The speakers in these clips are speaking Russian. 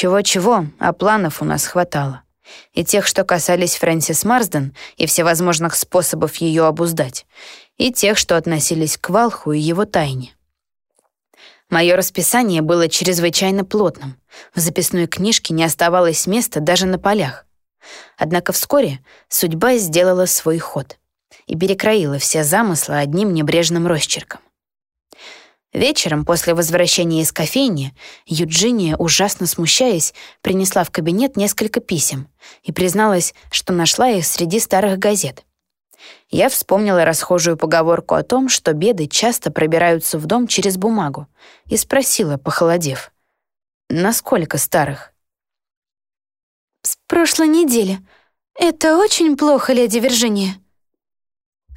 Чего-чего, а планов у нас хватало. И тех, что касались Фрэнсис Марсден и всевозможных способов ее обуздать, и тех, что относились к Валху и его тайне. Мое расписание было чрезвычайно плотным. В записной книжке не оставалось места даже на полях. Однако вскоре судьба сделала свой ход и перекроила все замыслы одним небрежным росчерком. Вечером, после возвращения из кофейни, Юджиния, ужасно смущаясь, принесла в кабинет несколько писем и призналась, что нашла их среди старых газет. Я вспомнила расхожую поговорку о том, что беды часто пробираются в дом через бумагу, и спросила, похолодев, «Насколько старых?» «С прошлой недели. Это очень плохо, леди Виржиния?» —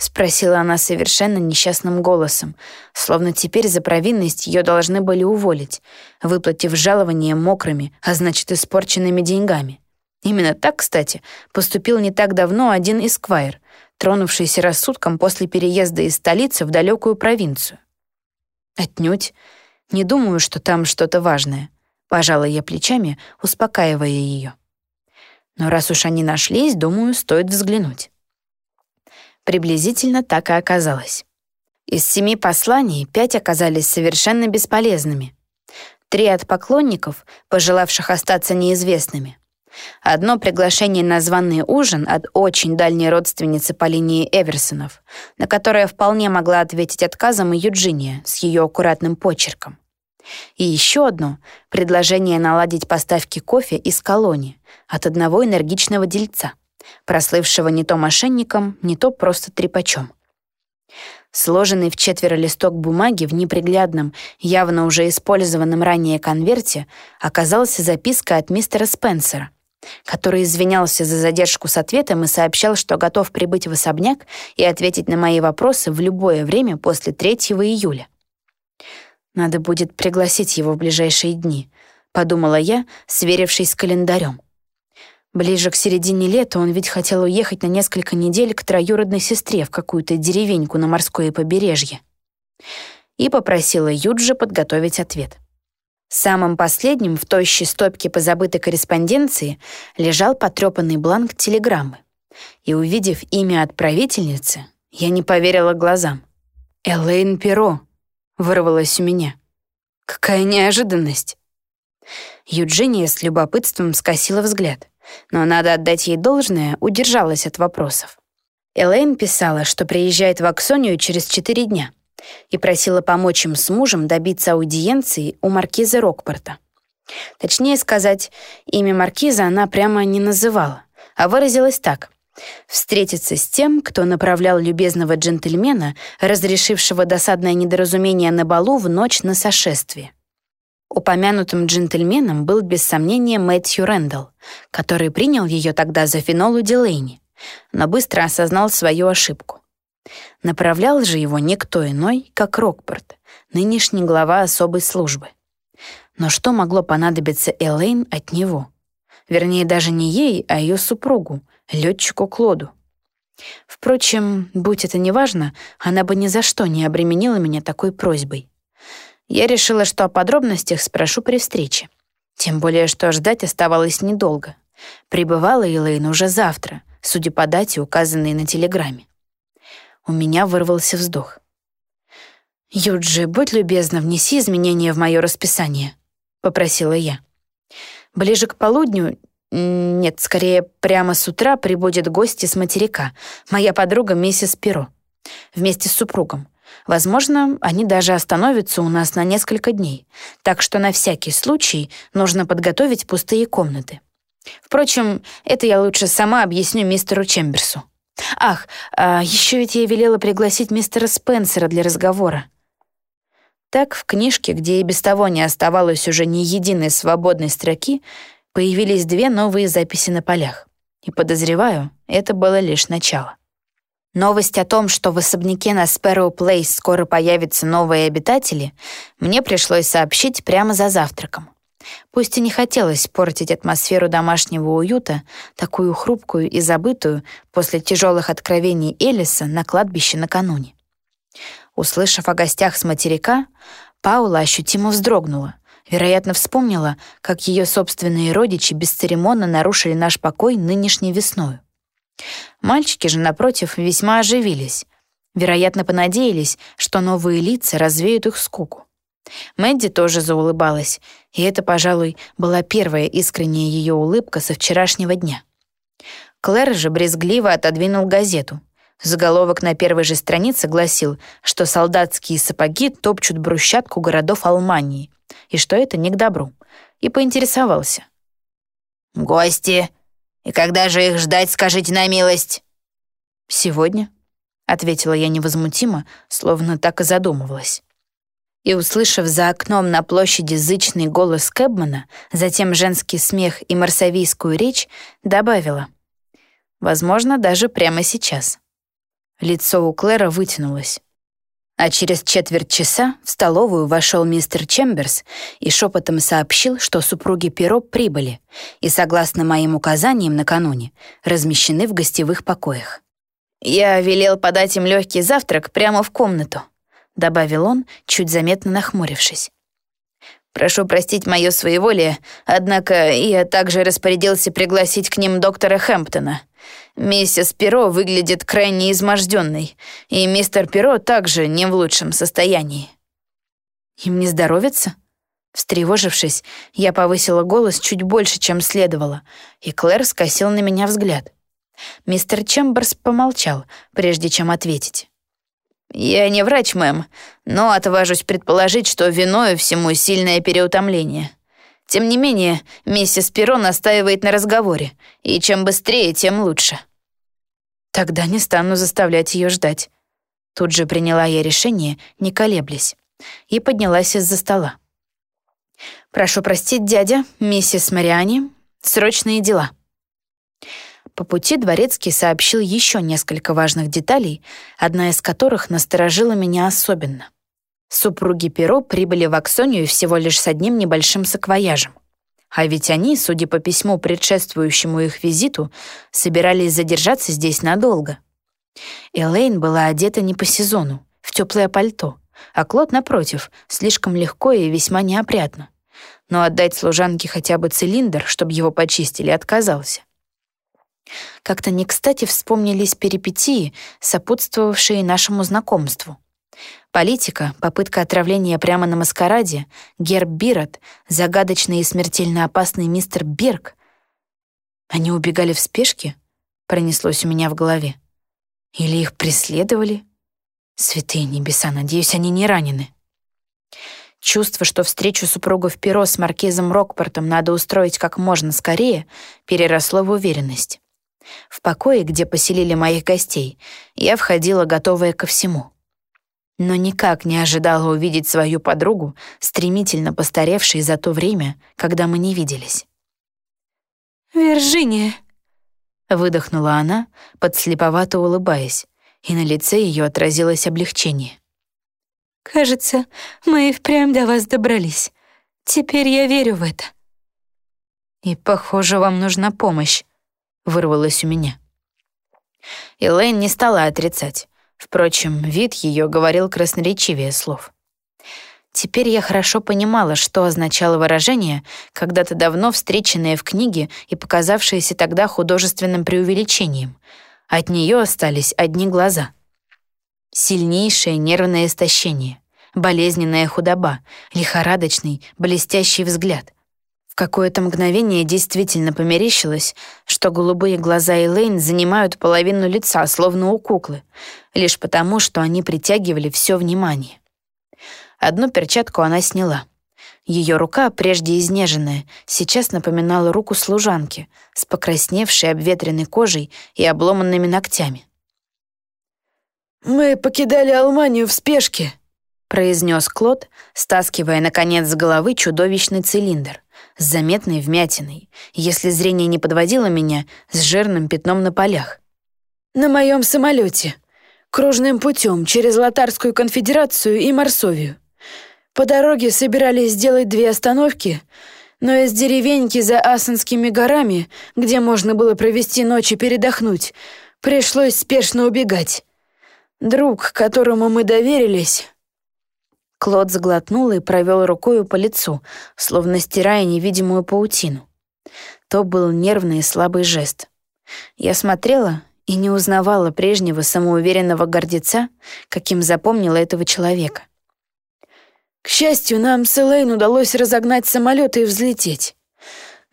спросила она совершенно несчастным голосом, словно теперь за провинность ее должны были уволить, выплатив жалование мокрыми, а значит, испорченными деньгами. Именно так, кстати, поступил не так давно один эсквайр, тронувшийся рассудком после переезда из столицы в далекую провинцию. Отнюдь. Не думаю, что там что-то важное. Пожала я плечами, успокаивая ее. Но раз уж они нашлись, думаю, стоит взглянуть. Приблизительно так и оказалось. Из семи посланий пять оказались совершенно бесполезными. Три от поклонников, пожелавших остаться неизвестными. Одно приглашение на званый ужин от очень дальней родственницы по линии Эверсонов, на которое вполне могла ответить отказом и Юджиния с ее аккуратным почерком. И еще одно — предложение наладить поставки кофе из колонии от одного энергичного дельца — прослывшего не то мошенником, не то просто трепачом. Сложенный в четверо листок бумаги в неприглядном, явно уже использованном ранее конверте оказалась записка от мистера Спенсера, который извинялся за задержку с ответом и сообщал, что готов прибыть в особняк и ответить на мои вопросы в любое время после 3 июля. «Надо будет пригласить его в ближайшие дни», — подумала я, сверившись с календарем. Ближе к середине лета он ведь хотел уехать на несколько недель к троюродной сестре в какую-то деревеньку на морское побережье. И попросила Юджи подготовить ответ. Самым последним в тощей стопке позабытой корреспонденции лежал потрепанный бланк телеграммы. И, увидев имя отправительницы, я не поверила глазам. «Элейн Перо», — вырвалось у меня. «Какая неожиданность!» Юджиния с любопытством скосила взгляд но надо отдать ей должное, удержалась от вопросов. Элейн писала, что приезжает в Аксонию через четыре дня и просила помочь им с мужем добиться аудиенции у маркиза Рокпорта. Точнее сказать, имя маркиза она прямо не называла, а выразилась так. Встретиться с тем, кто направлял любезного джентльмена, разрешившего досадное недоразумение на балу в ночь на сошествие. Упомянутым джентльменом был без сомнения Мэтью Рэндалл, который принял ее тогда за Фенолу Дилейни, но быстро осознал свою ошибку. Направлял же его никто иной, как Рокпорт, нынешний глава особой службы. Но что могло понадобиться Элейн от него? Вернее, даже не ей, а ее супругу, летчику Клоду. Впрочем, будь это неважно, она бы ни за что не обременила меня такой просьбой. Я решила, что о подробностях спрошу при встрече. Тем более, что ждать оставалось недолго. Прибывала Элейн уже завтра, судя по дате, указанной на телеграмме. У меня вырвался вздох. «Юджи, будь любезна, внеси изменения в мое расписание», — попросила я. Ближе к полудню, нет, скорее, прямо с утра прибудет гость из материка, моя подруга миссис Перо, вместе с супругом. Возможно, они даже остановятся у нас на несколько дней, так что на всякий случай нужно подготовить пустые комнаты. Впрочем, это я лучше сама объясню мистеру Чемберсу. Ах, а еще ведь я велела пригласить мистера Спенсера для разговора. Так в книжке, где и без того не оставалось уже ни единой свободной строки, появились две новые записи на полях. И подозреваю, это было лишь начало. Новость о том, что в особняке на Sparrow Place скоро появятся новые обитатели, мне пришлось сообщить прямо за завтраком. Пусть и не хотелось портить атмосферу домашнего уюта, такую хрупкую и забытую после тяжелых откровений Элиса на кладбище накануне. Услышав о гостях с материка, Паула ощутимо вздрогнула, Вероятно, вспомнила, как ее собственные родичи бесцеремонно нарушили наш покой нынешней весной. Мальчики же, напротив, весьма оживились. Вероятно, понадеялись, что новые лица развеют их скуку. Мэдди тоже заулыбалась, и это, пожалуй, была первая искренняя ее улыбка со вчерашнего дня. Клэр же брезгливо отодвинул газету. Заголовок на первой же странице гласил, что солдатские сапоги топчут брусчатку городов Алмании, и что это не к добру, и поинтересовался. «Гости! И когда же их ждать, скажите на милость?» «Сегодня», — ответила я невозмутимо, словно так и задумывалась и, услышав за окном на площади зычный голос Кэбмана, затем женский смех и марсавийскую речь, добавила. Возможно, даже прямо сейчас. Лицо у Клэра вытянулось. А через четверть часа в столовую вошел мистер Чемберс и шепотом сообщил, что супруги Перо прибыли и, согласно моим указаниям накануне, размещены в гостевых покоях. Я велел подать им легкий завтрак прямо в комнату —— добавил он, чуть заметно нахмурившись. «Прошу простить мое своеволие, однако я также распорядился пригласить к ним доктора Хэмптона. Миссис Перо выглядит крайне изможденной, и мистер Перо также не в лучшем состоянии». «Им не здоровится?» Встревожившись, я повысила голос чуть больше, чем следовало, и Клэр скосил на меня взгляд. Мистер Чемберс помолчал, прежде чем ответить. «Я не врач, мэм, но отважусь предположить, что виною всему сильное переутомление. Тем не менее, миссис Перо настаивает на разговоре, и чем быстрее, тем лучше». «Тогда не стану заставлять ее ждать». Тут же приняла я решение, не колеблясь, и поднялась из-за стола. «Прошу простить, дядя, миссис Мариани, срочные дела». По пути Дворецкий сообщил еще несколько важных деталей, одна из которых насторожила меня особенно. Супруги Перо прибыли в Аксонию всего лишь с одним небольшим саквояжем. А ведь они, судя по письму, предшествующему их визиту, собирались задержаться здесь надолго. Элейн была одета не по сезону, в теплое пальто, а Клод, напротив, слишком легко и весьма неопрятно. Но отдать служанке хотя бы цилиндр, чтобы его почистили, отказался. Как-то не кстати вспомнились перипетии, сопутствовавшие нашему знакомству. Политика, попытка отравления прямо на маскараде, герб Бирот, загадочный и смертельно опасный мистер Берг. Они убегали в спешке? Пронеслось у меня в голове. Или их преследовали? Святые небеса, надеюсь, они не ранены. Чувство, что встречу супругов Перо с маркизом Рокпортом надо устроить как можно скорее, переросло в уверенность. В покое, где поселили моих гостей, я входила готовая ко всему. Но никак не ожидала увидеть свою подругу, стремительно постаревшей за то время, когда мы не виделись. «Виржиния!» — выдохнула она, подслеповато улыбаясь, и на лице ее отразилось облегчение. «Кажется, мы и впрямь до вас добрались. Теперь я верю в это». «И, похоже, вам нужна помощь», вырвалось у меня. Элейн не стала отрицать. Впрочем, вид ее говорил красноречивее слов. Теперь я хорошо понимала, что означало выражение, когда-то давно встреченное в книге и показавшееся тогда художественным преувеличением. От нее остались одни глаза. Сильнейшее нервное истощение, болезненная худоба, лихорадочный, блестящий взгляд — в какое-то мгновение действительно померещилось, что голубые глаза Элейн занимают половину лица, словно у куклы, лишь потому, что они притягивали все внимание. Одну перчатку она сняла. Ее рука, прежде изнеженная, сейчас напоминала руку служанки с покрасневшей обветренной кожей и обломанными ногтями. «Мы покидали Алманию в спешке», — произнес Клод, стаскивая, наконец, с головы чудовищный цилиндр с заметной вмятиной, если зрение не подводило меня, с жирным пятном на полях. «На моем самолете, кружным путем через Латарскую конфедерацию и Марсовию. По дороге собирались сделать две остановки, но из деревеньки за Асанскими горами, где можно было провести ночь и передохнуть, пришлось спешно убегать. Друг, которому мы доверились...» Клод заглотнул и провел рукою по лицу, словно стирая невидимую паутину. То был нервный и слабый жест. Я смотрела и не узнавала прежнего самоуверенного гордеца, каким запомнила этого человека. К счастью, нам с Элейн удалось разогнать самолет и взлететь.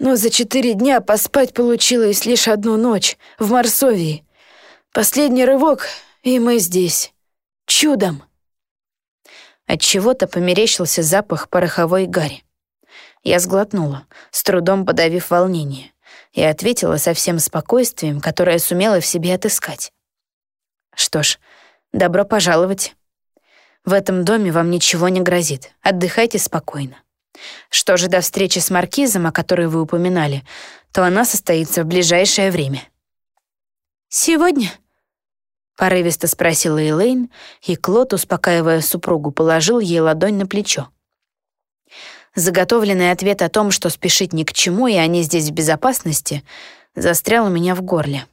Но за четыре дня поспать получилось лишь одну ночь в Марсовии. Последний рывок, и мы здесь. Чудом. От чего-то померещился запах пороховой гари. Я сглотнула, с трудом подавив волнение, и ответила со всем спокойствием, которое сумела в себе отыскать. Что ж, добро пожаловать. В этом доме вам ничего не грозит. Отдыхайте спокойно. Что же до встречи с маркизом, о которой вы упоминали, то она состоится в ближайшее время. Сегодня? Порывисто спросила Элейн, и Клод, успокаивая супругу, положил ей ладонь на плечо. Заготовленный ответ о том, что спешить ни к чему, и они здесь в безопасности, застрял у меня в горле.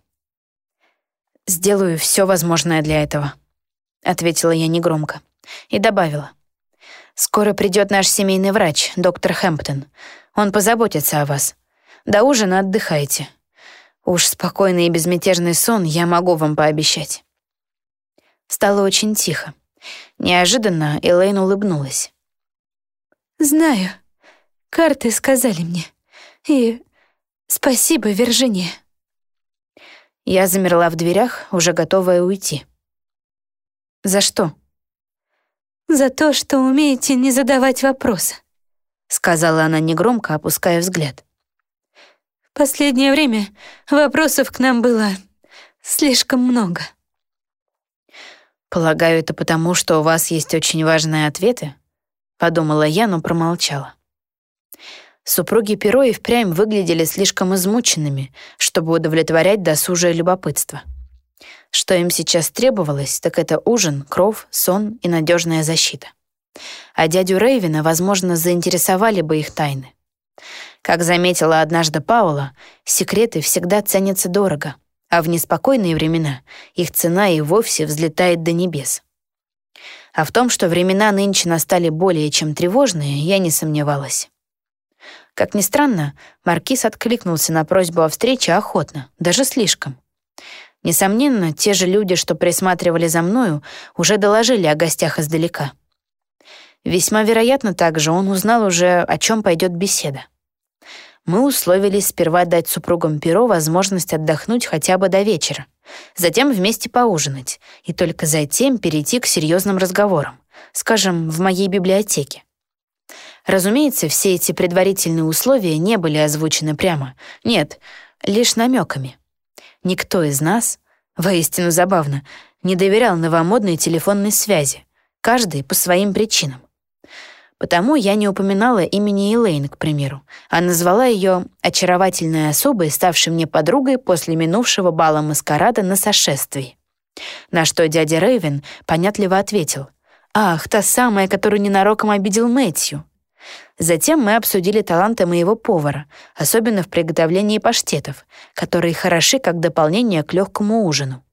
«Сделаю все возможное для этого», — ответила я негромко и добавила. «Скоро придет наш семейный врач, доктор Хэмптон. Он позаботится о вас. До ужина отдыхайте. Уж спокойный и безмятежный сон я могу вам пообещать». Стало очень тихо. Неожиданно Элейн улыбнулась. «Знаю. Карты сказали мне. И спасибо, Виржиния». Я замерла в дверях, уже готовая уйти. «За что?» «За то, что умеете не задавать вопросы», — сказала она негромко, опуская взгляд. «В последнее время вопросов к нам было слишком много». «Полагаю, это потому, что у вас есть очень важные ответы?» — подумала я, но промолчала. Супруги Перо и впрямь выглядели слишком измученными, чтобы удовлетворять досужее любопытство. Что им сейчас требовалось, так это ужин, кров, сон и надежная защита. А дядю Рейвина, возможно, заинтересовали бы их тайны. Как заметила однажды Паула, секреты всегда ценятся дорого — а в неспокойные времена их цена и вовсе взлетает до небес. А в том, что времена нынче настали более чем тревожные, я не сомневалась. Как ни странно, Маркиз откликнулся на просьбу о встрече охотно, даже слишком. Несомненно, те же люди, что присматривали за мною, уже доложили о гостях издалека. Весьма вероятно также он узнал уже, о чем пойдет беседа. Мы условились сперва дать супругам Перо возможность отдохнуть хотя бы до вечера, затем вместе поужинать и только затем перейти к серьезным разговорам, скажем, в моей библиотеке. Разумеется, все эти предварительные условия не были озвучены прямо. Нет, лишь намеками. Никто из нас, воистину забавно, не доверял новомодной телефонной связи, каждый по своим причинам. Потому я не упоминала имени Элейн, к примеру, а назвала ее очаровательной особой, ставшей мне подругой после минувшего бала маскарада на сошествии. На что дядя Рейвен понятливо ответил, «Ах, та самая, которую ненароком обидел Мэтью». Затем мы обсудили таланты моего повара, особенно в приготовлении паштетов, которые хороши как дополнение к легкому ужину.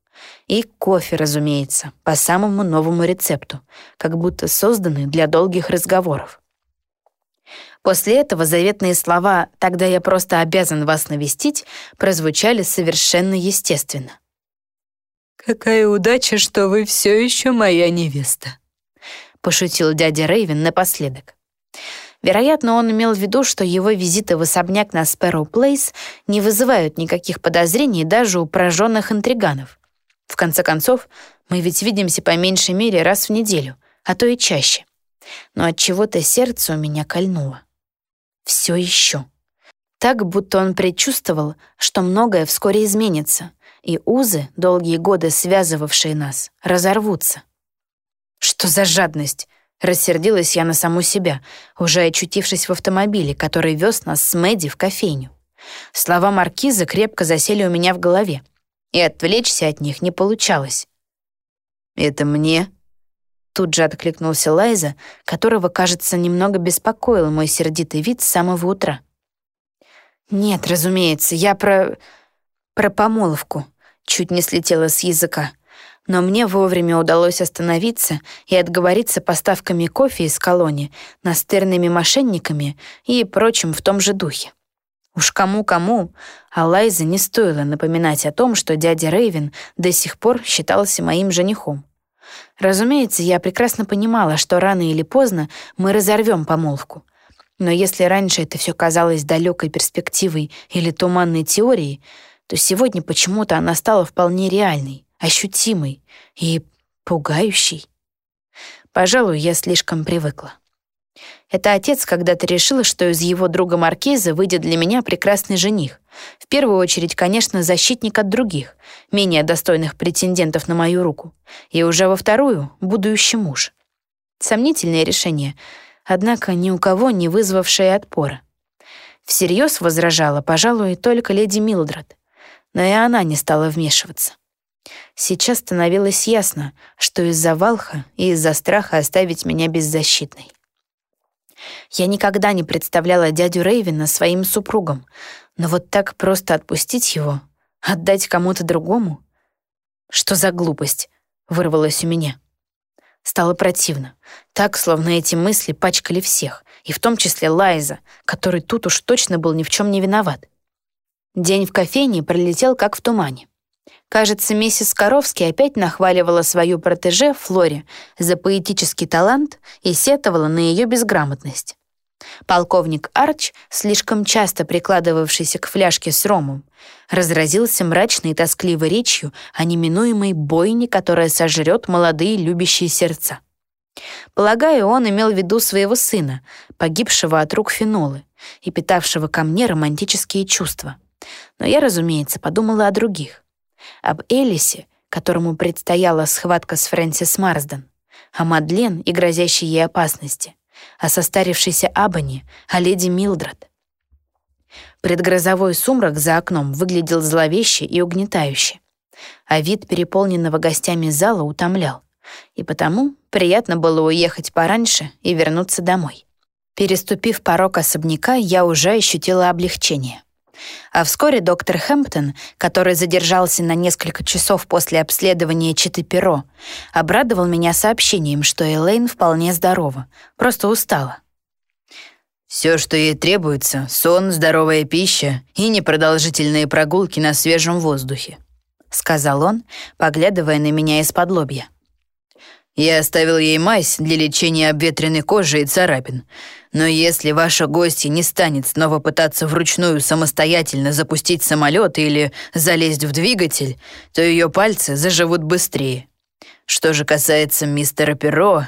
И кофе, разумеется, по самому новому рецепту, как будто созданный для долгих разговоров. После этого заветные слова «тогда я просто обязан вас навестить» прозвучали совершенно естественно. «Какая удача, что вы все еще моя невеста», — пошутил дядя Рейвен напоследок. Вероятно, он имел в виду, что его визиты в особняк на Спэроу Плейс не вызывают никаких подозрений даже у пораженных интриганов. В конце концов, мы ведь видимся по меньшей мере раз в неделю, а то и чаще. Но от чего-то сердце у меня кольнуло. Все еще. Так, будто он предчувствовал, что многое вскоре изменится, и узы, долгие годы связывавшие нас, разорвутся. Что за жадность? Рассердилась я на саму себя, уже очутившись в автомобиле, который вез нас с Мэдди в кофейню. Слова маркиза крепко засели у меня в голове и отвлечься от них не получалось. «Это мне?» Тут же откликнулся Лайза, которого, кажется, немного беспокоил мой сердитый вид с самого утра. «Нет, разумеется, я про... про помолвку», чуть не слетела с языка. Но мне вовремя удалось остановиться и отговориться поставками кофе из колонии, настырными мошенниками и прочим в том же духе. Уж кому-кому, а Лайзе не стоило напоминать о том, что дядя Рейвен до сих пор считался моим женихом. Разумеется, я прекрасно понимала, что рано или поздно мы разорвем помолвку. Но если раньше это все казалось далекой перспективой или туманной теорией, то сегодня почему-то она стала вполне реальной, ощутимой и пугающей. Пожалуй, я слишком привыкла. Это отец когда-то решил, что из его друга Маркиза выйдет для меня прекрасный жених. В первую очередь, конечно, защитник от других, менее достойных претендентов на мою руку. И уже во вторую — будущий муж. Сомнительное решение, однако ни у кого не вызвавшее отпора. Всерьез возражала, пожалуй, только леди Милдред. Но и она не стала вмешиваться. Сейчас становилось ясно, что из-за Валха и из-за страха оставить меня беззащитной. Я никогда не представляла дядю Рейвена своим супругом, но вот так просто отпустить его, отдать кому-то другому? Что за глупость? Вырвалось у меня. Стало противно. Так, словно эти мысли пачкали всех, и в том числе Лайза, который тут уж точно был ни в чем не виноват. День в кофейне пролетел как в тумане. Кажется, миссис Коровский опять нахваливала свою протеже Флоре за поэтический талант и сетовала на ее безграмотность. Полковник Арч, слишком часто прикладывавшийся к фляжке с ромом, разразился мрачной и тоскливой речью о неминуемой бойне, которая сожрет молодые любящие сердца. Полагаю, он имел в виду своего сына, погибшего от рук Фенолы и питавшего ко мне романтические чувства. Но я, разумеется, подумала о других об Элисе, которому предстояла схватка с Фрэнсис Марсден, о Мадлен и грозящей ей опасности, о состарившейся Абани, о леди Милдред. Предгрозовой сумрак за окном выглядел зловеще и угнетающе, а вид переполненного гостями зала утомлял, и потому приятно было уехать пораньше и вернуться домой. Переступив порог особняка, я уже ощутила облегчение. А вскоре доктор Хэмптон, который задержался на несколько часов после обследования Читы Перо, обрадовал меня сообщением, что Элейн вполне здорова, просто устала. «Все, что ей требуется — сон, здоровая пища и непродолжительные прогулки на свежем воздухе», — сказал он, поглядывая на меня из-под лобья. Я оставил ей мазь для лечения обветренной кожи и царапин. Но если ваша гостья не станет снова пытаться вручную самостоятельно запустить самолет или залезть в двигатель, то ее пальцы заживут быстрее. Что же касается мистера Перо...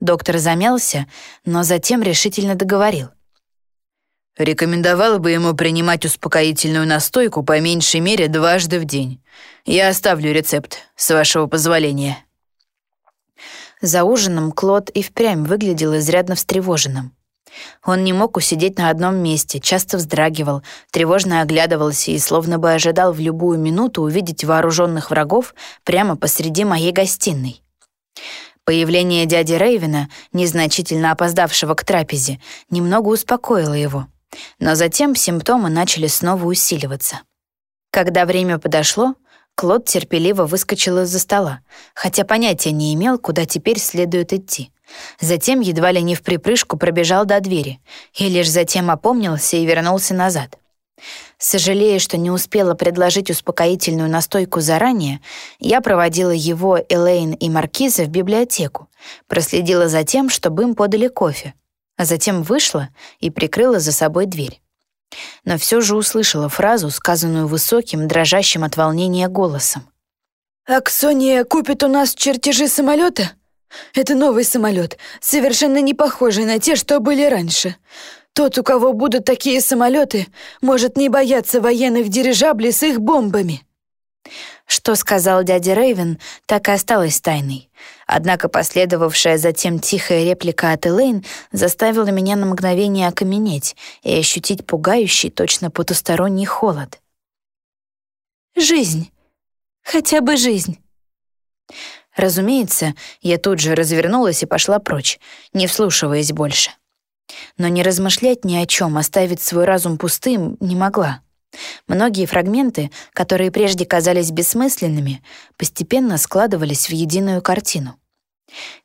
Доктор замялся, но затем решительно договорил. Рекомендовал бы ему принимать успокоительную настойку по меньшей мере дважды в день. Я оставлю рецепт, с вашего позволения. За ужином Клод и впрямь выглядел изрядно встревоженным. Он не мог усидеть на одном месте, часто вздрагивал, тревожно оглядывался и словно бы ожидал в любую минуту увидеть вооруженных врагов прямо посреди моей гостиной. Появление дяди Рейвена, незначительно опоздавшего к трапезе, немного успокоило его. Но затем симптомы начали снова усиливаться. Когда время подошло, Клод терпеливо выскочил из-за стола, хотя понятия не имел, куда теперь следует идти. Затем едва ли не в припрыжку пробежал до двери и лишь затем опомнился и вернулся назад. Сожалея, что не успела предложить успокоительную настойку заранее, я проводила его, Элейн и Маркиза в библиотеку, проследила за тем, чтобы им подали кофе, а затем вышла и прикрыла за собой дверь но все же услышала фразу, сказанную высоким, дрожащим от волнения голосом. «Аксония купит у нас чертежи самолета? Это новый самолет, совершенно не похожий на те, что были раньше. Тот, у кого будут такие самолеты, может не бояться военных дирижаблей с их бомбами». Что сказал дядя Рейвен, так и осталось тайной. Однако последовавшая затем тихая реплика от Элейн заставила меня на мгновение окаменеть и ощутить пугающий, точно потусторонний холод. «Жизнь. Хотя бы жизнь». Разумеется, я тут же развернулась и пошла прочь, не вслушиваясь больше. Но не размышлять ни о чем, оставить свой разум пустым не могла. Многие фрагменты, которые прежде казались бессмысленными, постепенно складывались в единую картину.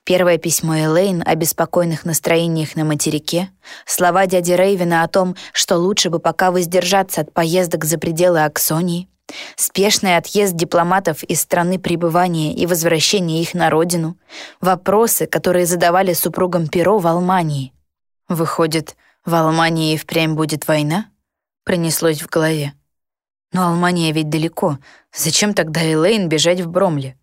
Первое письмо Элейн о беспокойных настроениях на материке, слова дяди Рейвена о том, что лучше бы пока воздержаться от поездок за пределы Аксонии, спешный отъезд дипломатов из страны пребывания и возвращение их на родину, вопросы, которые задавали супругам Перо в Алмании. Выходит, в Алмании впрямь будет война? Пронеслось в голове. Но Алмания ведь далеко. Зачем тогда Элейн бежать в Бромле?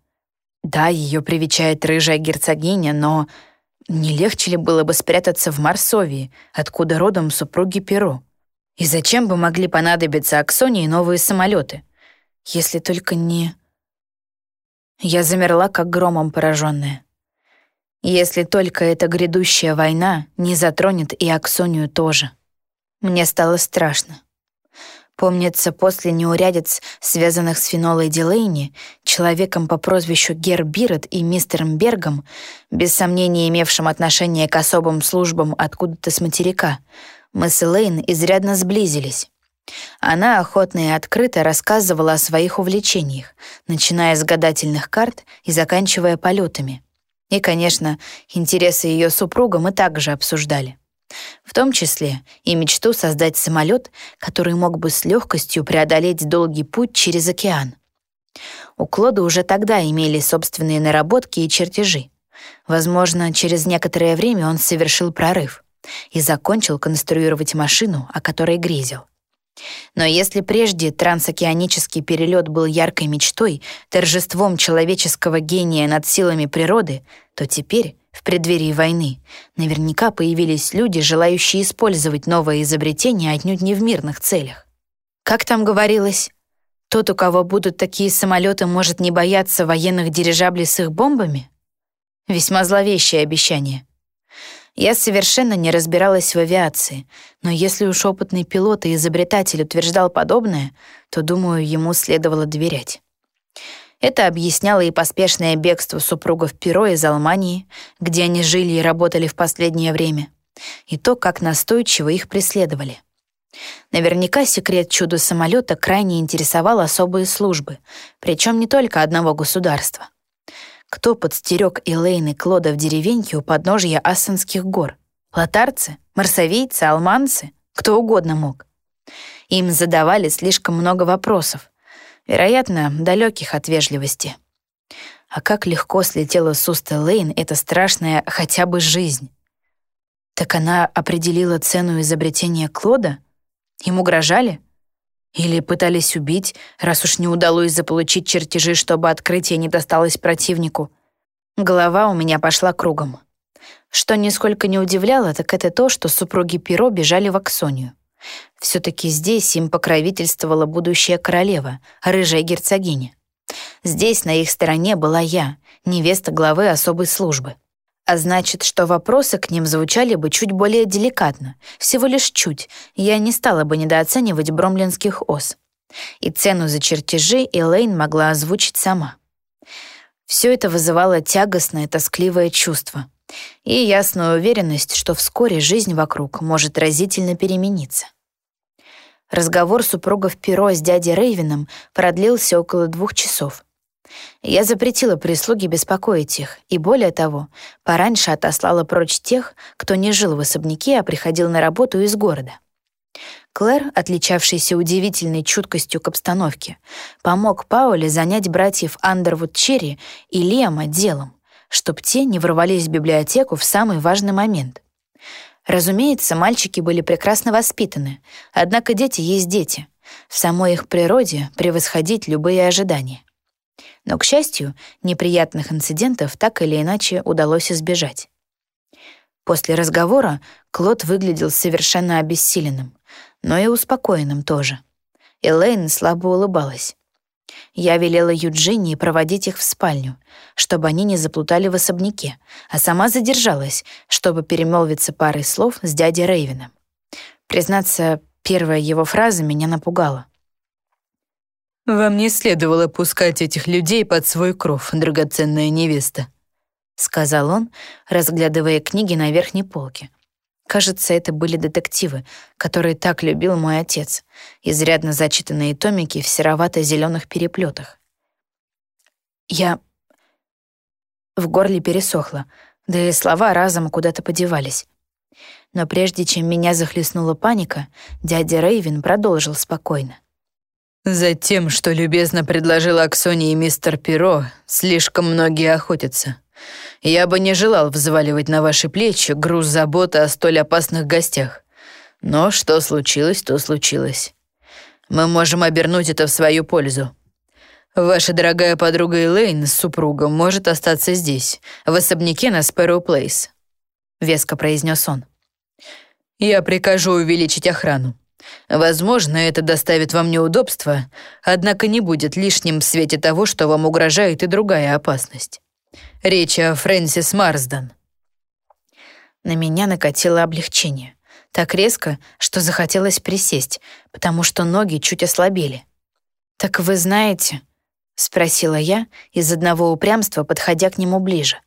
Да, ее привечает рыжая герцогиня, но не легче ли было бы спрятаться в Марсовии, откуда родом супруги Перо? И зачем бы могли понадобиться Аксонии новые самолеты? Если только не... Я замерла, как громом пораженная. Если только эта грядущая война не затронет и Аксонию тоже. Мне стало страшно. Помнится, после неурядиц, связанных с Фенолой Дилейни, человеком по прозвищу Гер и мистером Бергом, без сомнения имевшим отношение к особым службам откуда-то с материка, мы с Элейн изрядно сблизились. Она охотно и открыто рассказывала о своих увлечениях, начиная с гадательных карт и заканчивая полетами. И, конечно, интересы ее супруга мы также обсуждали. В том числе и мечту создать самолет, который мог бы с легкостью преодолеть долгий путь через океан. У Клода уже тогда имели собственные наработки и чертежи. Возможно, через некоторое время он совершил прорыв и закончил конструировать машину, о которой грезил. Но если прежде трансокеанический перелет был яркой мечтой, торжеством человеческого гения над силами природы, то теперь в преддверии войны, наверняка появились люди, желающие использовать новое изобретение отнюдь не в мирных целях. Как там говорилось, тот, у кого будут такие самолеты, может не бояться военных дирижаблей с их бомбами? Весьма зловещее обещание. Я совершенно не разбиралась в авиации, но если уж опытный пилот и изобретатель утверждал подобное, то, думаю, ему следовало доверять. Это объясняло и поспешное бегство супругов Перо из Алмании, где они жили и работали в последнее время, и то, как настойчиво их преследовали. Наверняка секрет чудо-самолета крайне интересовал особые службы, причем не только одного государства. Кто подстерег Элейн и Клода в деревеньке у подножья Ассенских гор? Латарцы? Марсовийцы? Алманцы? Кто угодно мог. Им задавали слишком много вопросов, вероятно, далеких от вежливости. А как легко слетела с уст Лейн эта страшная хотя бы жизнь. Так она определила цену изобретения Клода? Им угрожали? Или пытались убить, раз уж не удалось заполучить чертежи, чтобы открытие не досталось противнику? Голова у меня пошла кругом. Что нисколько не удивляло, так это то, что супруги Перо бежали в Аксонию. Все-таки здесь им покровительствовала будущая королева, рыжая герцогиня. Здесь на их стороне была я, невеста главы особой службы. А значит, что вопросы к ним звучали бы чуть более деликатно, всего лишь чуть, я не стала бы недооценивать бромлинских ос. И цену за чертежи Элейн могла озвучить сама. Все это вызывало тягостное, тоскливое чувство и ясную уверенность, что вскоре жизнь вокруг может разительно перемениться. Разговор супругов Перо с дядей Рейвином продлился около двух часов. Я запретила прислуге беспокоить их, и более того, пораньше отослала прочь тех, кто не жил в особняке, а приходил на работу из города. Клэр, отличавшийся удивительной чуткостью к обстановке, помог Пауле занять братьев Андервуд Черри и Лема делом, чтоб те не ворвались в библиотеку в самый важный момент. Разумеется, мальчики были прекрасно воспитаны, однако дети есть дети. В самой их природе превосходить любые ожидания. Но, к счастью, неприятных инцидентов так или иначе удалось избежать. После разговора Клод выглядел совершенно обессиленным, но и успокоенным тоже. Элейн слабо улыбалась. Я велела Юджинии проводить их в спальню, чтобы они не заплутали в особняке, а сама задержалась, чтобы перемолвиться парой слов с дядей Рейвином. Признаться, первая его фраза меня напугала. «Вам не следовало пускать этих людей под свой кров, драгоценная невеста», — сказал он, разглядывая книги на верхней полке. Кажется, это были детективы, которые так любил мой отец, изрядно зачитанные томики в серовато-зеленых переплетах. Я... В горле пересохло, да и слова разом куда-то подевались. Но прежде чем меня захлестнула паника, дядя Рейвен продолжил спокойно. «Затем, что любезно предложил Аксоне и мистер Перо, слишком многие охотятся. Я бы не желал взваливать на ваши плечи груз заботы о столь опасных гостях. Но что случилось, то случилось. Мы можем обернуть это в свою пользу. Ваша дорогая подруга Элейн с супругом может остаться здесь, в особняке на Спэроу Плейс», — веско произнес он. «Я прикажу увеличить охрану. Возможно, это доставит вам неудобства, однако не будет лишним в свете того, что вам угрожает и другая опасность. Речь о Фрэнсис Марсден». На меня накатило облегчение. Так резко, что захотелось присесть, потому что ноги чуть ослабели. «Так вы знаете...» — спросила я, из одного упрямства подходя к нему ближе.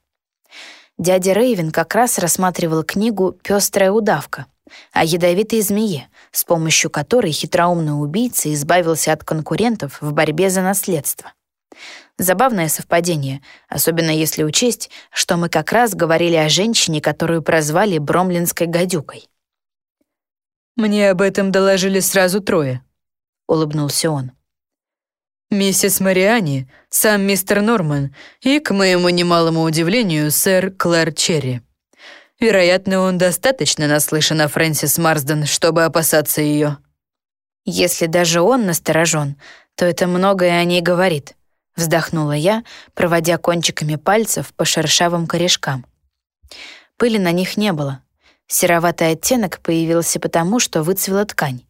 Дядя Рейвен как раз рассматривал книгу «Пёстрая удавка» о ядовитой змее, с помощью которой хитроумный убийца избавился от конкурентов в борьбе за наследство. Забавное совпадение, особенно если учесть, что мы как раз говорили о женщине, которую прозвали Бромлинской гадюкой. «Мне об этом доложили сразу трое», — улыбнулся он. «Миссис Мариани, сам мистер Норман и, к моему немалому удивлению, сэр Клэр Черри. Вероятно, он достаточно наслышан о Фрэнсис Марсден, чтобы опасаться ее». «Если даже он насторожен, то это многое о ней говорит», вздохнула я, проводя кончиками пальцев по шершавым корешкам. Пыли на них не было. Сероватый оттенок появился потому, что выцвела ткань.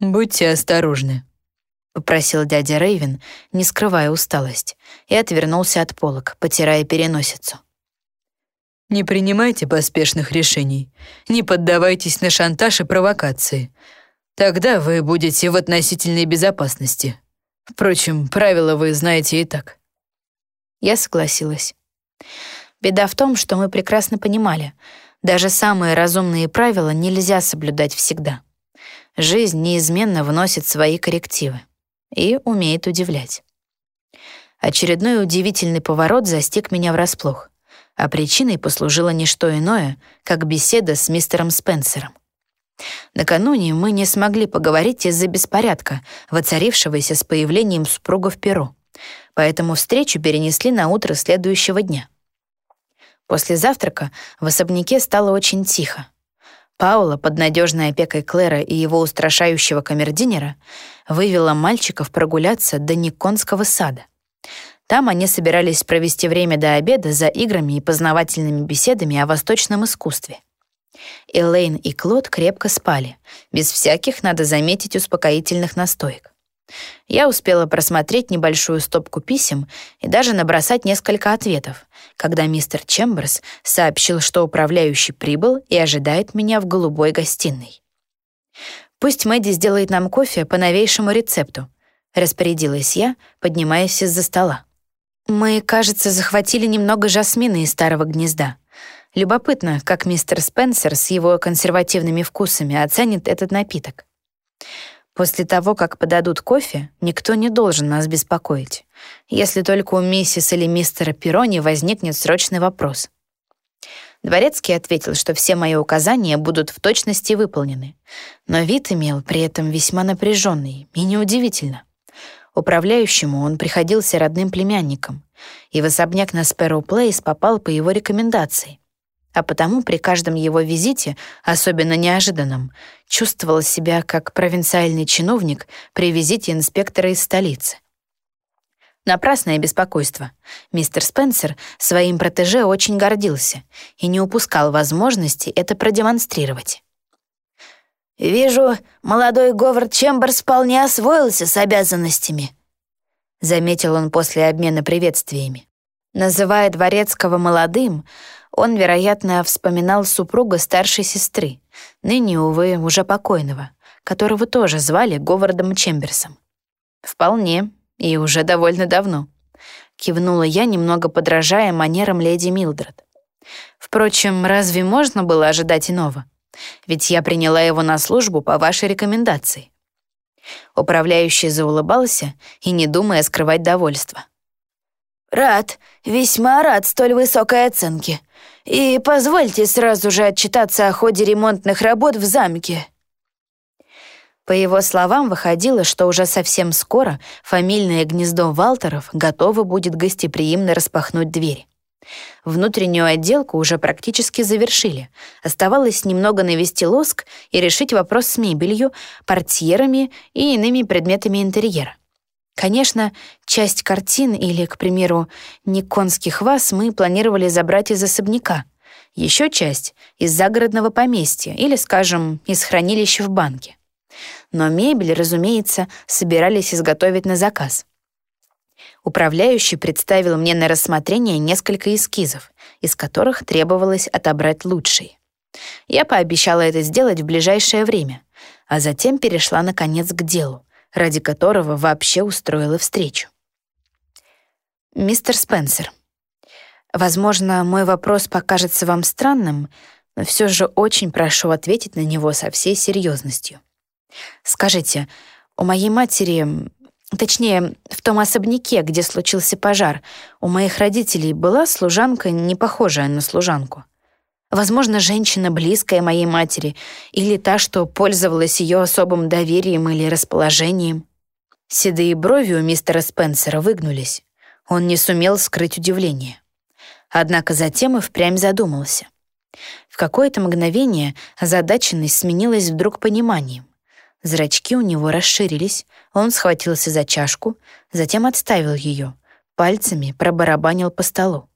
«Будьте осторожны», — попросил дядя Рейвен, не скрывая усталость, и отвернулся от полок, потирая переносицу. «Не принимайте поспешных решений, не поддавайтесь на шантаж и провокации. Тогда вы будете в относительной безопасности». Впрочем, правила вы знаете и так». Я согласилась. Беда в том, что мы прекрасно понимали, даже самые разумные правила нельзя соблюдать всегда. Жизнь неизменно вносит свои коррективы и умеет удивлять. Очередной удивительный поворот застиг меня врасплох, а причиной послужило не что иное, как беседа с мистером Спенсером. Накануне мы не смогли поговорить из-за беспорядка, воцарившегося с появлением супруга в Перу, поэтому встречу перенесли на утро следующего дня. После завтрака в особняке стало очень тихо. Паула, под надежной опекой Клэра и его устрашающего камердинера вывела мальчиков прогуляться до Никонского сада. Там они собирались провести время до обеда за играми и познавательными беседами о восточном искусстве. Элейн и Клод крепко спали, без всяких, надо заметить, успокоительных настоек. Я успела просмотреть небольшую стопку писем и даже набросать несколько ответов, когда мистер Чемберс сообщил, что управляющий прибыл и ожидает меня в голубой гостиной. «Пусть Мэдди сделает нам кофе по новейшему рецепту», — распорядилась я, поднимаясь из-за стола. «Мы, кажется, захватили немного жасмина из старого гнезда», Любопытно, как мистер Спенсер с его консервативными вкусами оценит этот напиток. После того, как подадут кофе, никто не должен нас беспокоить, если только у миссис или мистера Перони возникнет срочный вопрос. Дворецкий ответил, что все мои указания будут в точности выполнены, но вид имел при этом весьма напряженный, и неудивительно. Управляющему он приходился родным племянником, и в особняк на Спэроу Плейс попал по его рекомендации а потому при каждом его визите, особенно неожиданном, чувствовал себя как провинциальный чиновник при визите инспектора из столицы. Напрасное беспокойство. Мистер Спенсер своим протеже очень гордился и не упускал возможности это продемонстрировать. «Вижу, молодой Говард Чемберс вполне освоился с обязанностями», заметил он после обмена приветствиями. Называя Дворецкого молодым, он, вероятно, вспоминал супруга старшей сестры, ныне, увы, уже покойного, которого тоже звали Говардом Чемберсом. «Вполне, и уже довольно давно», — кивнула я, немного подражая манерам леди Милдред. Впрочем, разве можно было ожидать иного? Ведь я приняла его на службу по вашей рекомендации. Управляющий заулыбался и не думая скрывать довольство. «Рад, весьма рад столь высокой оценке. И позвольте сразу же отчитаться о ходе ремонтных работ в замке». По его словам, выходило, что уже совсем скоро фамильное гнездо Валтеров готово будет гостеприимно распахнуть дверь. Внутреннюю отделку уже практически завершили. Оставалось немного навести лоск и решить вопрос с мебелью, портьерами и иными предметами интерьера. Конечно, часть картин или, к примеру, никонских ваз мы планировали забрать из особняка. Еще часть — из загородного поместья или, скажем, из хранилища в банке. Но мебель, разумеется, собирались изготовить на заказ. Управляющий представил мне на рассмотрение несколько эскизов, из которых требовалось отобрать лучшие. Я пообещала это сделать в ближайшее время, а затем перешла, наконец, к делу, ради которого вообще устроила встречу. «Мистер Спенсер, возможно, мой вопрос покажется вам странным, но все же очень прошу ответить на него со всей серьезностью. Скажите, у моей матери Точнее, в том особняке, где случился пожар, у моих родителей была служанка, не похожая на служанку. Возможно, женщина, близкая моей матери, или та, что пользовалась ее особым доверием или расположением. Седые брови у мистера Спенсера выгнулись. Он не сумел скрыть удивление. Однако затем и впрямь задумался. В какое-то мгновение озадаченность сменилась вдруг пониманием. Зрачки у него расширились, он схватился за чашку, затем отставил ее, пальцами пробарабанил по столу.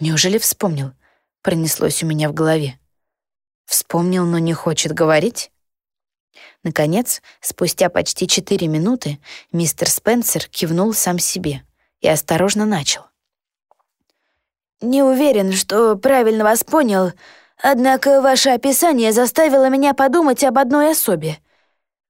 Неужели вспомнил? Пронеслось у меня в голове. Вспомнил, но не хочет говорить? Наконец, спустя почти четыре минуты, мистер Спенсер кивнул сам себе и осторожно начал. «Не уверен, что правильно вас понял, однако ваше описание заставило меня подумать об одной особе —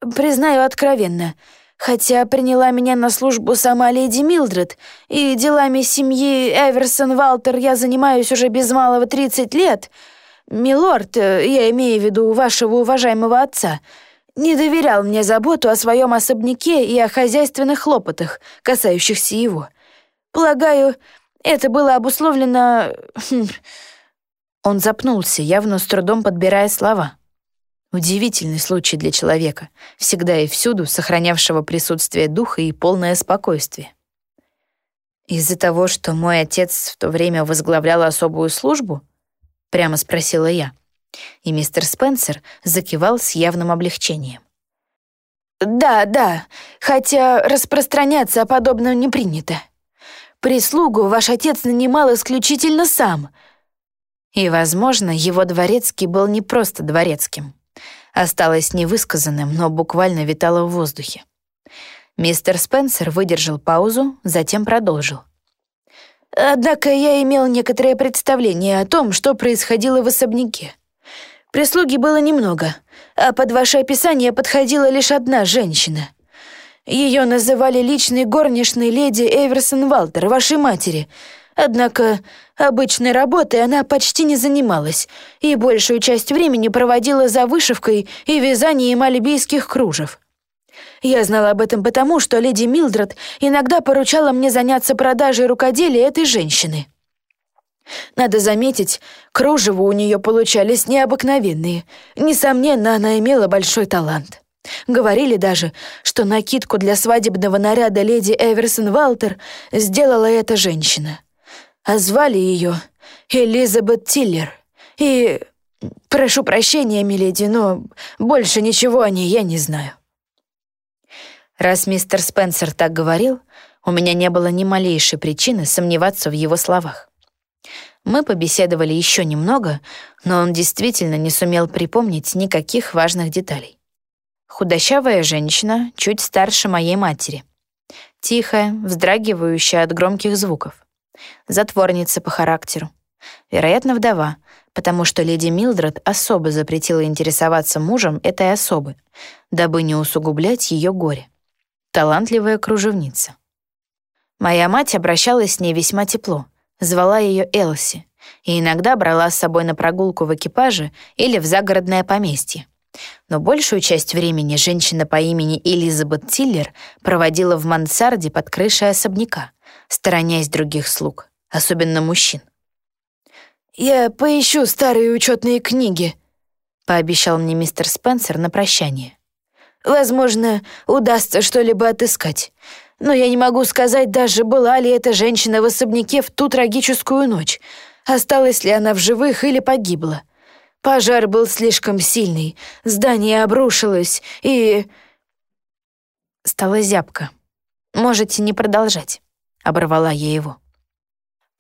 Признаю откровенно, хотя приняла меня на службу сама леди Милдред, и делами семьи Эверсон Валтер я занимаюсь уже без малого 30 лет, милорд, я имею в виду вашего уважаемого отца, не доверял мне заботу о своем особняке и о хозяйственных хлопотах, касающихся его. Полагаю, это было обусловлено... Хм, Он запнулся, явно с трудом подбирая слова. Удивительный случай для человека, всегда и всюду сохранявшего присутствие духа и полное спокойствие. «Из-за того, что мой отец в то время возглавлял особую службу?» — прямо спросила я. И мистер Спенсер закивал с явным облегчением. «Да, да, хотя распространяться о подобном не принято. Прислугу ваш отец нанимал исключительно сам». И, возможно, его дворецкий был не просто дворецким осталось невысказанным, но буквально витало в воздухе. Мистер Спенсер выдержал паузу, затем продолжил. «Однако я имел некоторое представление о том, что происходило в особняке. Прислуги было немного, а под ваше описание подходила лишь одна женщина. Ее называли личной горничной леди Эверсон Валтер, вашей матери — Однако обычной работой она почти не занималась и большую часть времени проводила за вышивкой и вязанием альбийских кружев. Я знала об этом потому, что леди Милдред иногда поручала мне заняться продажей рукоделия этой женщины. Надо заметить, кружева у нее получались необыкновенные. Несомненно, она имела большой талант. Говорили даже, что накидку для свадебного наряда леди Эверсон Валтер сделала эта женщина а звали ее Элизабет Тиллер. И прошу прощения, миледи, но больше ничего о ней я не знаю». Раз мистер Спенсер так говорил, у меня не было ни малейшей причины сомневаться в его словах. Мы побеседовали еще немного, но он действительно не сумел припомнить никаких важных деталей. Худощавая женщина, чуть старше моей матери. Тихая, вздрагивающая от громких звуков затворница по характеру. Вероятно, вдова, потому что леди Милдред особо запретила интересоваться мужем этой особы, дабы не усугублять ее горе. Талантливая кружевница. Моя мать обращалась с ней весьма тепло, звала ее Элси, и иногда брала с собой на прогулку в экипаже или в загородное поместье. Но большую часть времени женщина по имени Элизабет Тиллер проводила в мансарде под крышей особняка, сторонясь других слуг, особенно мужчин. «Я поищу старые учетные книги», — пообещал мне мистер Спенсер на прощание. «Возможно, удастся что-либо отыскать. Но я не могу сказать даже, была ли эта женщина в особняке в ту трагическую ночь, осталась ли она в живых или погибла. Пожар был слишком сильный, здание обрушилось, и...» Стало зябко. «Можете не продолжать», — оборвала я его.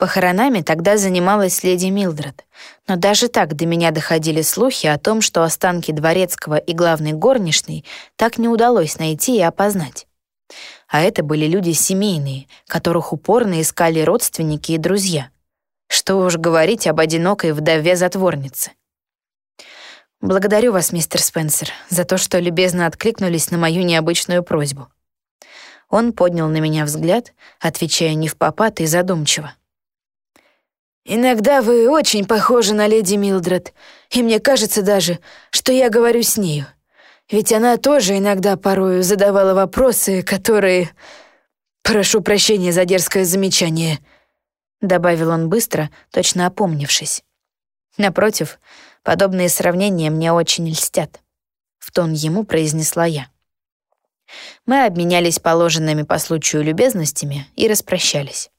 Похоронами тогда занималась леди Милдред, но даже так до меня доходили слухи о том, что останки дворецкого и главной горничной так не удалось найти и опознать. А это были люди семейные, которых упорно искали родственники и друзья. Что уж говорить об одинокой вдове-затворнице. Благодарю вас, мистер Спенсер, за то, что любезно откликнулись на мою необычную просьбу. Он поднял на меня взгляд, отвечая не в попад и задумчиво. «Иногда вы очень похожи на леди Милдред, и мне кажется даже, что я говорю с нею. Ведь она тоже иногда порою задавала вопросы, которые... Прошу прощения за дерзкое замечание», — добавил он быстро, точно опомнившись. Напротив, подобные сравнения мне очень льстят. В тон ему произнесла я. Мы обменялись положенными по случаю любезностями и распрощались.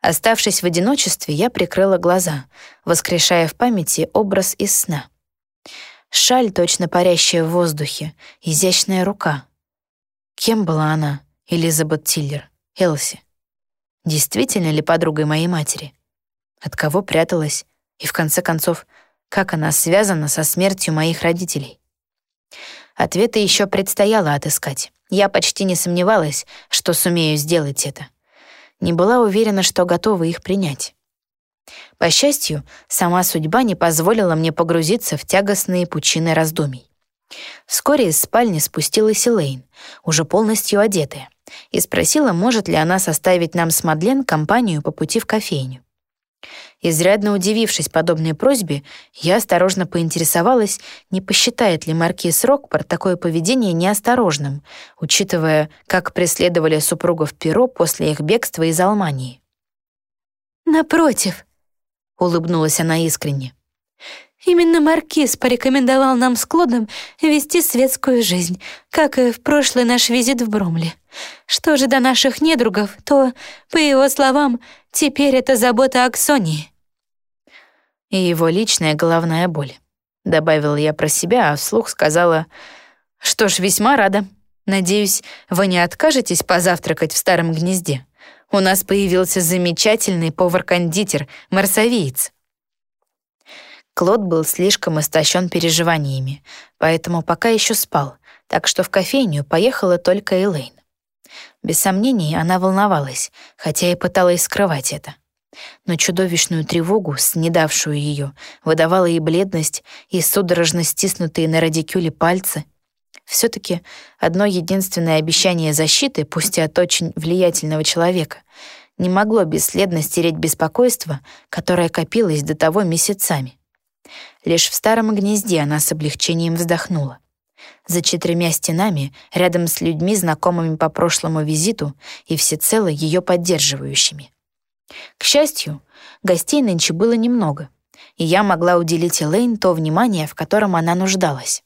Оставшись в одиночестве, я прикрыла глаза, воскрешая в памяти образ из сна. Шаль, точно парящая в воздухе, изящная рука. Кем была она, Элизабет Тиллер, Элси? Действительно ли подругой моей матери? От кого пряталась? И в конце концов, как она связана со смертью моих родителей? Ответы еще предстояло отыскать. Я почти не сомневалась, что сумею сделать это не была уверена, что готова их принять. По счастью, сама судьба не позволила мне погрузиться в тягостные пучины раздумий. Вскоре из спальни спустилась Элейн, уже полностью одетая, и спросила, может ли она составить нам с Мадлен компанию по пути в кофейню. Изрядно удивившись подобной просьбе, я осторожно поинтересовалась, не посчитает ли маркиз Рокпор такое поведение неосторожным, учитывая, как преследовали супругов Перо после их бегства из Алмании. «Напротив», — улыбнулась она искренне, «именно маркиз порекомендовал нам с Клодом вести светскую жизнь, как и в прошлый наш визит в Бромли. Что же до наших недругов, то, по его словам, теперь это забота Аксонии. И его личная головная боль. Добавила я про себя, а вслух сказала, «Что ж, весьма рада. Надеюсь, вы не откажетесь позавтракать в старом гнезде. У нас появился замечательный повар-кондитер, марсовиец». Клод был слишком истощен переживаниями, поэтому пока еще спал, так что в кофейню поехала только Элейн. Без сомнений, она волновалась, хотя и пыталась скрывать это. Но чудовищную тревогу, снедавшую ее, выдавала и бледность, и судорожно стиснутые на радикюле пальцы. все таки одно единственное обещание защиты, пусть и от очень влиятельного человека, не могло бесследно стереть беспокойство, которое копилось до того месяцами. Лишь в старом гнезде она с облегчением вздохнула за четырьмя стенами, рядом с людьми, знакомыми по прошлому визиту и всецело ее поддерживающими. К счастью, гостей нынче было немного, и я могла уделить Элейн то внимание, в котором она нуждалась.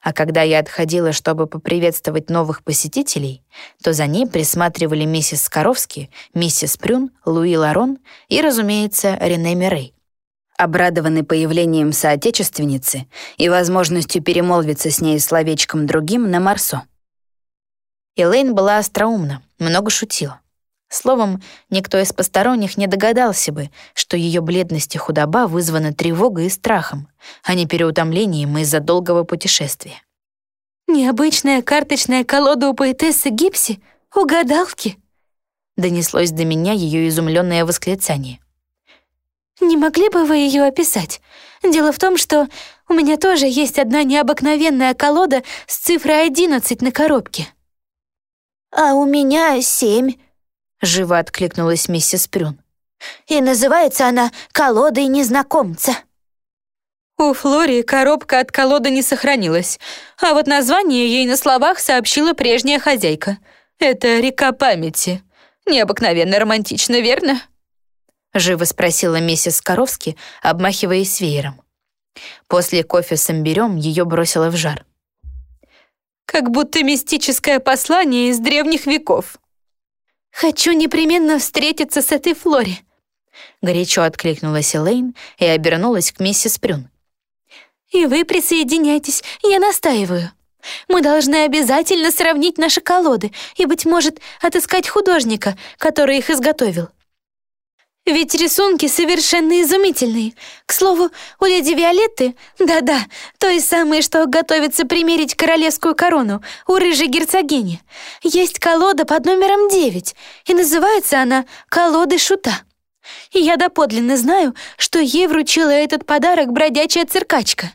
А когда я отходила, чтобы поприветствовать новых посетителей, то за ней присматривали миссис Скоровски, миссис Прюн, Луи Ларон и, разумеется, Рене Мирей. Обрадованный появлением соотечественницы и возможностью перемолвиться с ней словечком другим на Марсо. Элейн была остроумна, много шутила. Словом, никто из посторонних не догадался бы, что ее бледность и худоба вызваны тревогой и страхом, а не переутомлением из-за долгого путешествия. «Необычная карточная колода у поэтессы Гипси? Угадалки?» Донеслось до меня ее изумленное восклицание. Не могли бы вы ее описать? Дело в том, что у меня тоже есть одна необыкновенная колода с цифрой 11 на коробке». «А у меня семь», — живо откликнулась миссис Прюн. И называется она «Колодой незнакомца». У Флори коробка от колоды не сохранилась, а вот название ей на словах сообщила прежняя хозяйка. Это «Река памяти». Необыкновенно романтично, верно? Живо спросила миссис Коровски, обмахиваясь веером. После кофе с имбирем ее бросило в жар. Как будто мистическое послание из древних веков. «Хочу непременно встретиться с этой Флори», горячо откликнулась Элейн и обернулась к миссис Прюн. «И вы присоединяйтесь, я настаиваю. Мы должны обязательно сравнить наши колоды и, быть может, отыскать художника, который их изготовил. Ведь рисунки совершенно изумительные. К слову, у леди Виолетты, да-да, той самой, что готовится примерить королевскую корону, у рыжей герцогини, есть колода под номером 9, и называется она «Колоды шута». И я доподлинно знаю, что ей вручила этот подарок бродячая циркачка.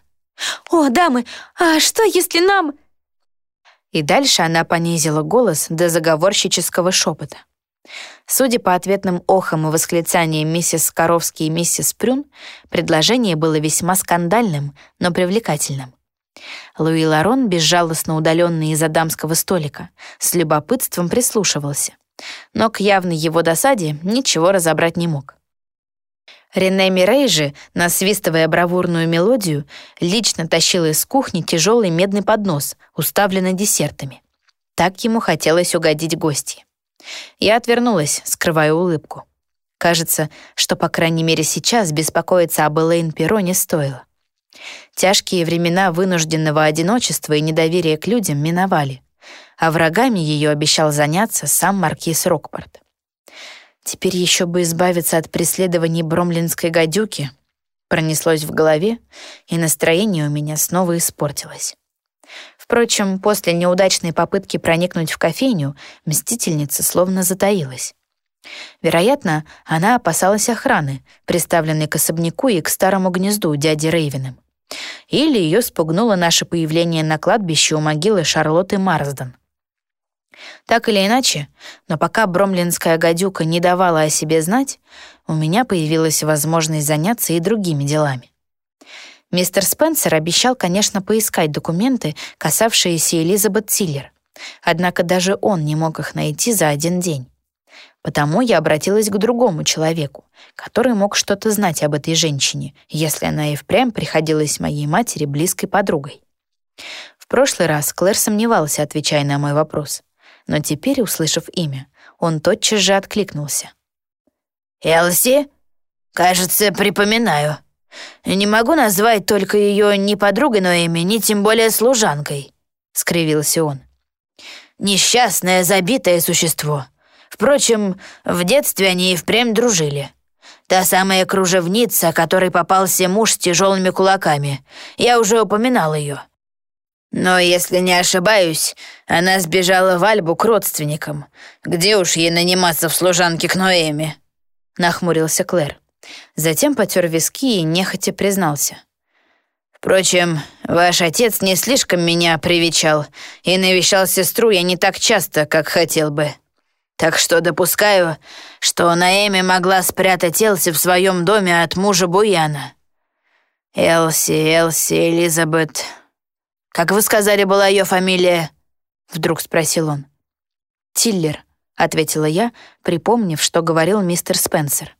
«О, дамы, а что, если нам...» И дальше она понизила голос до заговорщического шепота. Судя по ответным охам и восклицаниям миссис Скоровски и миссис Прюн, предложение было весьма скандальным, но привлекательным. Луи Ларон, безжалостно удаленный из-за дамского столика, с любопытством прислушивался, но к явной его досаде ничего разобрать не мог. Рене Мирей же, насвистывая бравурную мелодию, лично тащил из кухни тяжелый медный поднос, уставленный десертами. Так ему хотелось угодить гости. Я отвернулась, скрывая улыбку. Кажется, что, по крайней мере, сейчас беспокоиться об Элейн Перо не стоило. Тяжкие времена вынужденного одиночества и недоверия к людям миновали, а врагами ее обещал заняться сам маркиз Рокпорт. Теперь еще бы избавиться от преследований бромлинской гадюки. Пронеслось в голове, и настроение у меня снова испортилось. Впрочем, после неудачной попытки проникнуть в кофейню, мстительница словно затаилась. Вероятно, она опасалась охраны, приставленной к особняку и к старому гнезду дяди Рейвеном. Или ее спугнуло наше появление на кладбище у могилы Шарлотты Марсден. Так или иначе, но пока бромлинская гадюка не давала о себе знать, у меня появилась возможность заняться и другими делами. Мистер Спенсер обещал, конечно, поискать документы, касавшиеся Элизабет Тиллер, однако даже он не мог их найти за один день. Потому я обратилась к другому человеку, который мог что-то знать об этой женщине, если она и впрямь приходилась моей матери близкой подругой. В прошлый раз Клэр сомневался, отвечая на мой вопрос но теперь, услышав имя, он тотчас же откликнулся. «Элси? Кажется, припоминаю. Не могу назвать только ее ни подругой Ноэми, ни тем более служанкой», — скривился он. «Несчастное, забитое существо. Впрочем, в детстве они и впрямь дружили. Та самая кружевница, которой попался муж с тяжелыми кулаками. Я уже упоминал ее. Но, если не ошибаюсь, она сбежала в Альбу к родственникам. Где уж ей наниматься в служанке к Ноэме?» Нахмурился Клэр. Затем потер виски и нехотя признался. «Впрочем, ваш отец не слишком меня привечал, и навещал сестру я не так часто, как хотел бы. Так что допускаю, что Наэми могла спрятать Элси в своем доме от мужа Буяна. Элси, Элси, Элизабет, «Как вы сказали, была ее фамилия?» — вдруг спросил он. «Тиллер», — ответила я, припомнив, что говорил мистер Спенсер.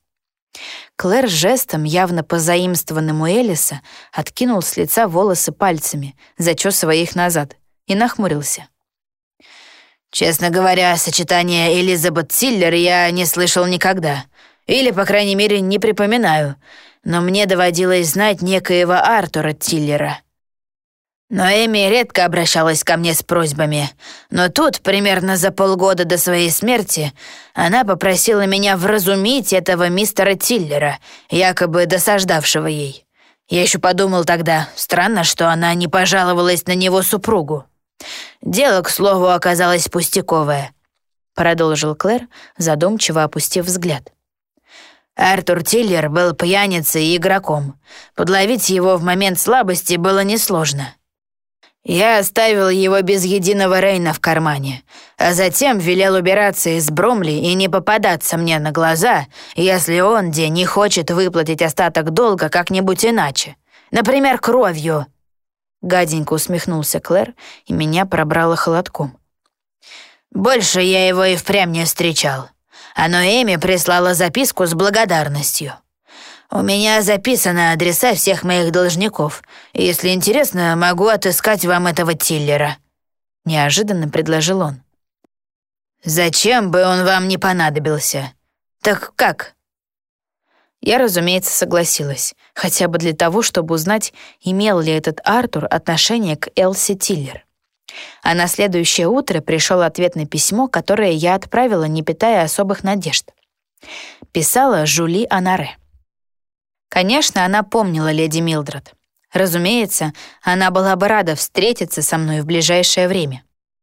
Клэр жестом, явно позаимствованным у Элиса, откинул с лица волосы пальцами, зачесывая их назад, и нахмурился. «Честно говоря, сочетание Элизабет Тиллер я не слышал никогда. Или, по крайней мере, не припоминаю. Но мне доводилось знать некоего Артура Тиллера». Но Эми редко обращалась ко мне с просьбами. Но тут, примерно за полгода до своей смерти, она попросила меня вразумить этого мистера Тиллера, якобы досаждавшего ей. Я еще подумал тогда, странно, что она не пожаловалась на него супругу. Дело, к слову, оказалось пустяковое. Продолжил Клэр, задумчиво опустив взгляд. Артур Тиллер был пьяницей и игроком. Подловить его в момент слабости было несложно. Я оставил его без единого Рейна в кармане, а затем велел убираться из Бромли и не попадаться мне на глаза, если он, где не хочет выплатить остаток долга как-нибудь иначе. Например, кровью». Гаденько усмехнулся Клэр, и меня пробрало холодком. «Больше я его и впрямь не встречал. А Ноэми прислала записку с благодарностью. У меня записаны адреса всех моих должников. Если интересно, могу отыскать вам этого Тиллера». Неожиданно предложил он. «Зачем бы он вам не понадобился? Так как?» Я, разумеется, согласилась, хотя бы для того, чтобы узнать, имел ли этот Артур отношение к Элси Тиллер. А на следующее утро пришел ответ на письмо, которое я отправила, не питая особых надежд. Писала Жули Анаре. Конечно, она помнила леди Милдред. Разумеется, она была бы рада встретиться со мной в ближайшее время.